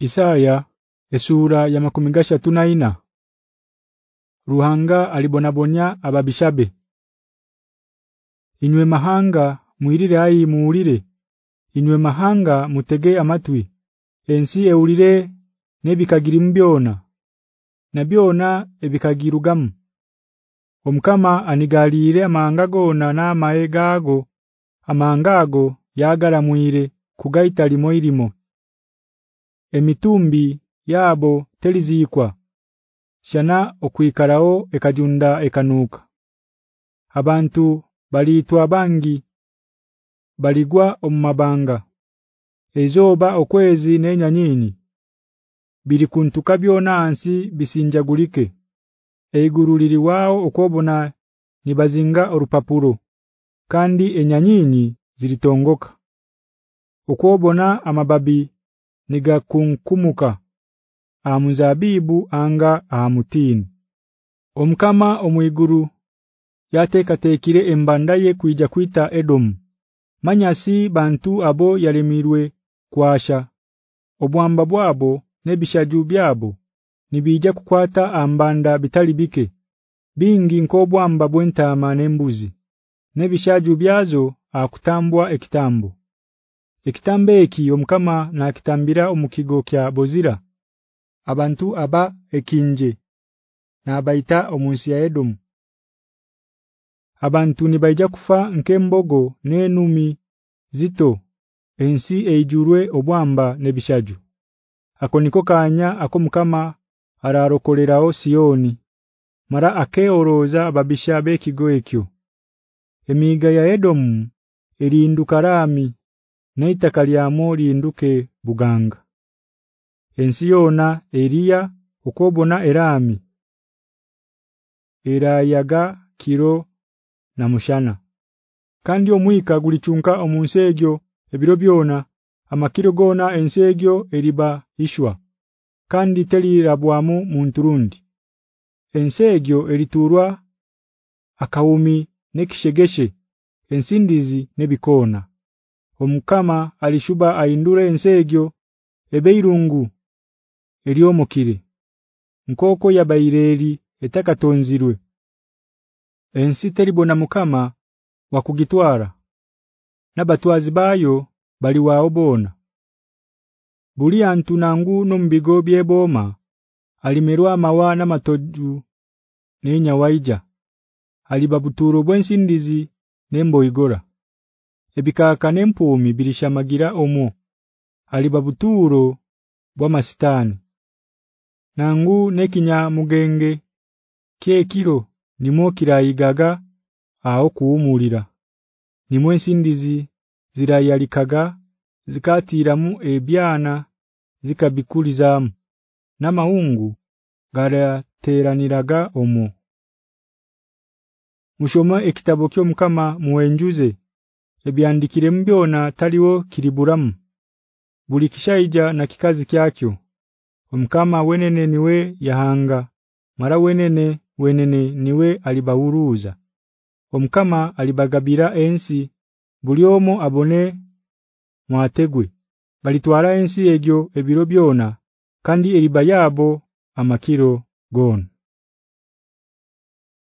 Isaya esura ya makumingasha tunaina Ruhanga alibonabonya ababishabe Inywe mahanga muirire ayi muulire Inywe mahanga mutege amatwi ensi eulire nebikagirimbyona na byona ebikagirugamu omkama anigalire amanga gona na maegago amangago yagaramwire kugaita limo irimo emitumbi yabo teliziikwa shana okuikarao ekajunda ekanuka abantu baliitwa bangi baligwa ommabanga ezoba okwezi nenya nyinyi bilikuntuka byonansi bisinjagulike eiguruliri wao okwobona nibazinga orupapuro kandi enyanyinyi zilitongoka okwobona amababi niga kunkumuka amuzabibu anga amutin omkama omwiguru yatekatekire embanda ye kuija kuita edom manyasi bantu abo yalemirwe kwasha obwamba bwabo nebishaju byabo nibijja kukwata ambanda bitalibike bingi nkobwamba bwentama nembuzi nebishaju byazo akutambwa ekitambo Ekitambe eki omkama na kitambira omukigo kya Bozira. Abantu aba ekinje nabaita na omunsi ya Edom. Abantu nibaija kufa nkembogo n'enumi zito ensi eijurwe obwamba nebishaju. Akoniko kanya akomukama ararokoleraho Sioni. Mara akeoroza babisha bekigo ekyo. Emiga ya Edom erindukarami naitaka lya moli nduke buganga ensi yona eliya okobona erami irayaga kiro na mushana kandi omwika gulichunka omunsegyo ebiro byona amakirogona ensegyo eriba ishwa kandi telirabwamu munturundi ensegyo eriturwa akawumi nekishegeshe ensindizi nebikona omukama alishuba aindure ensegyo ebeirungu eliyomukire nkoko yabaireri etakatonzirwe ensi teribona mukama wakugitwara nabatwazi bayo bali waobona buli antu nangu nombigo byeboma alimerwa mawana matoju nenya waija alibabuturo bwensindizi nembo igora ebikakane mpumi birishamagira omwo alibabuturo bwamasitani nangu nekinya mugenge kekiro nimokirayigaga aho kuumulira nimwe sindizi zirayalikaga zikatiramu ebyana zikabikulizamu namahungu garateraniraga omwo Mushoma ekitabo kyo mukama muwenjuze ebyandikire mbyona taliwo kiriburamu buli kishaija na kikazi kyakyo omkama wenene niwe yahanga mara wenene wenene niwe alibahuruza omkama alibagabira ensi buliomo abone mwategwe balitwara ensi egyo ebiro byona kandi eribayabo amakiro gon